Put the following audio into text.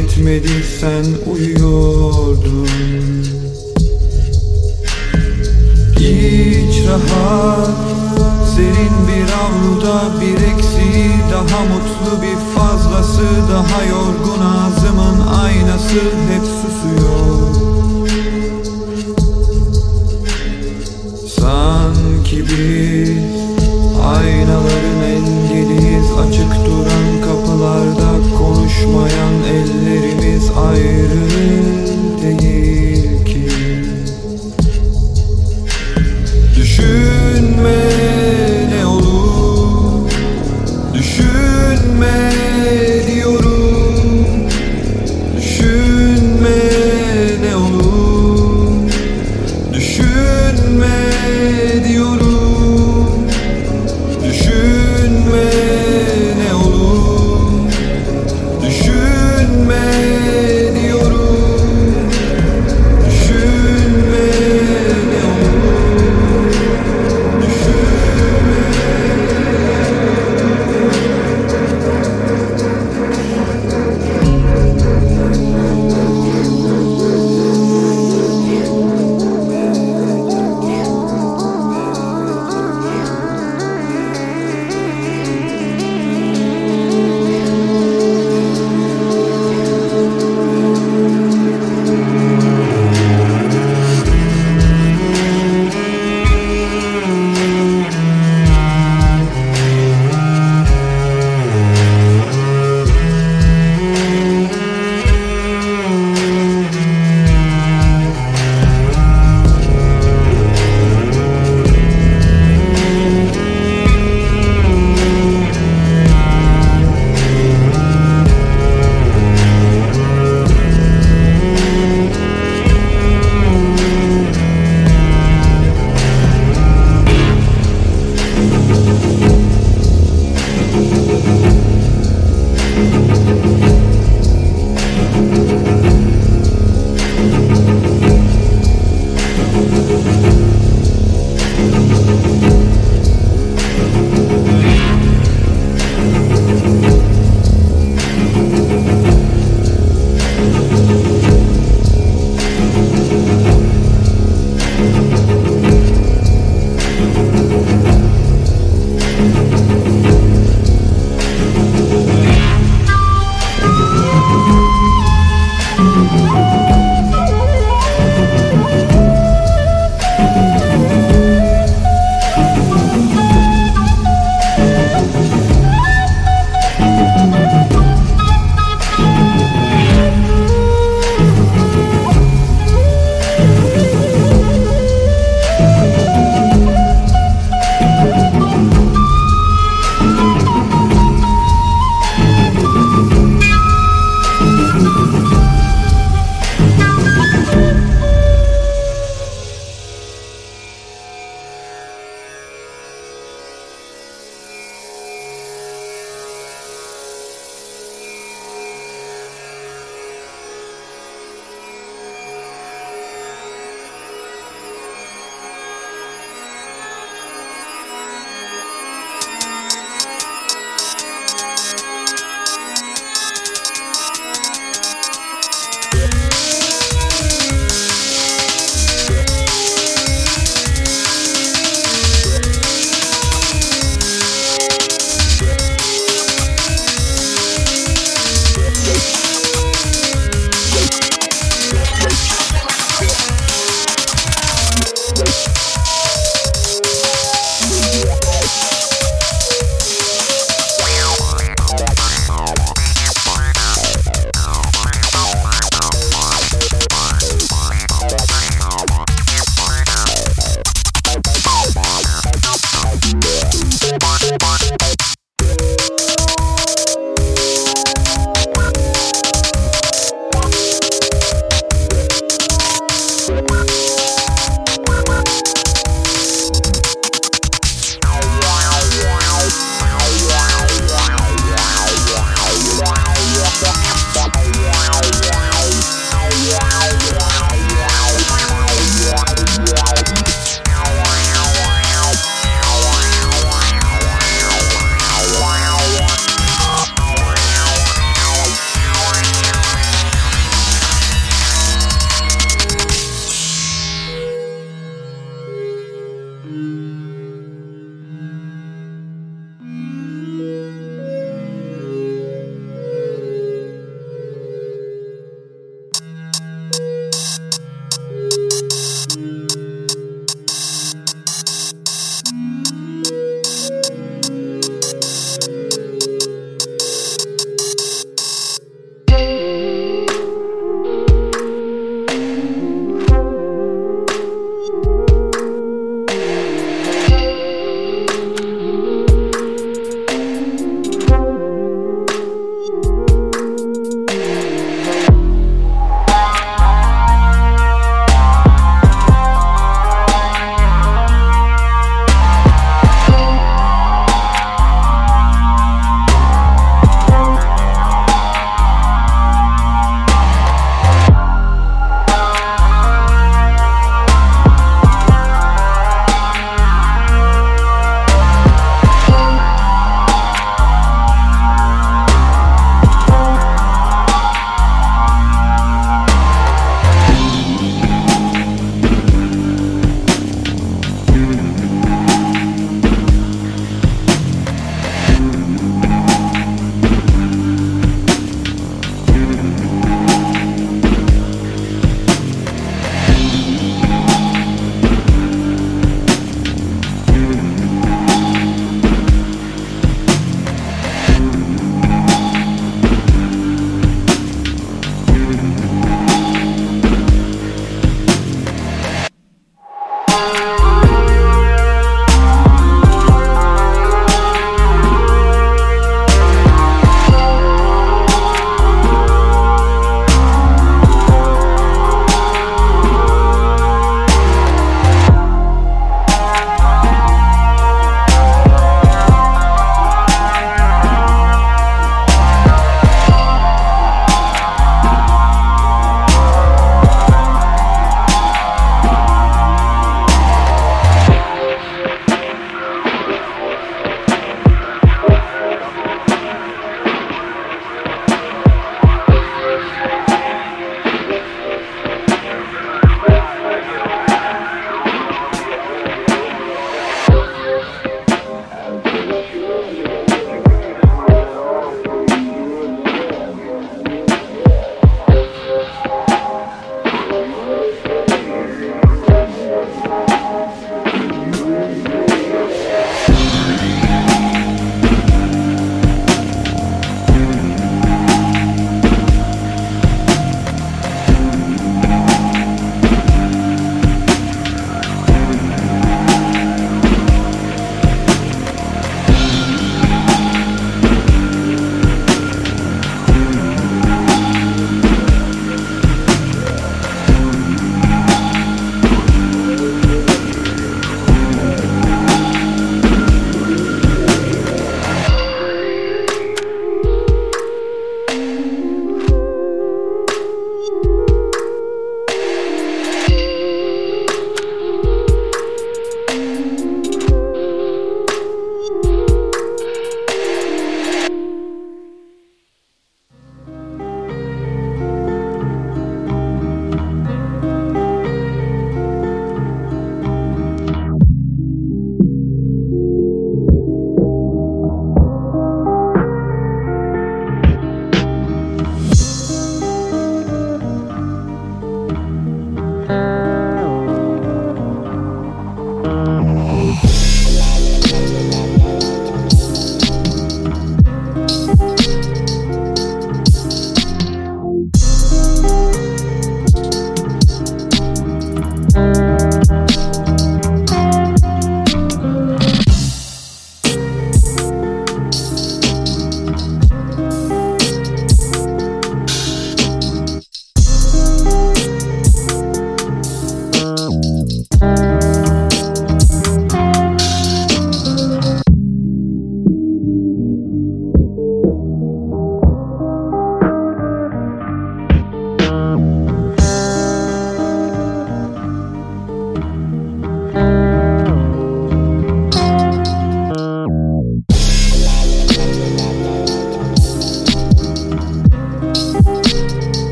Fark etmedi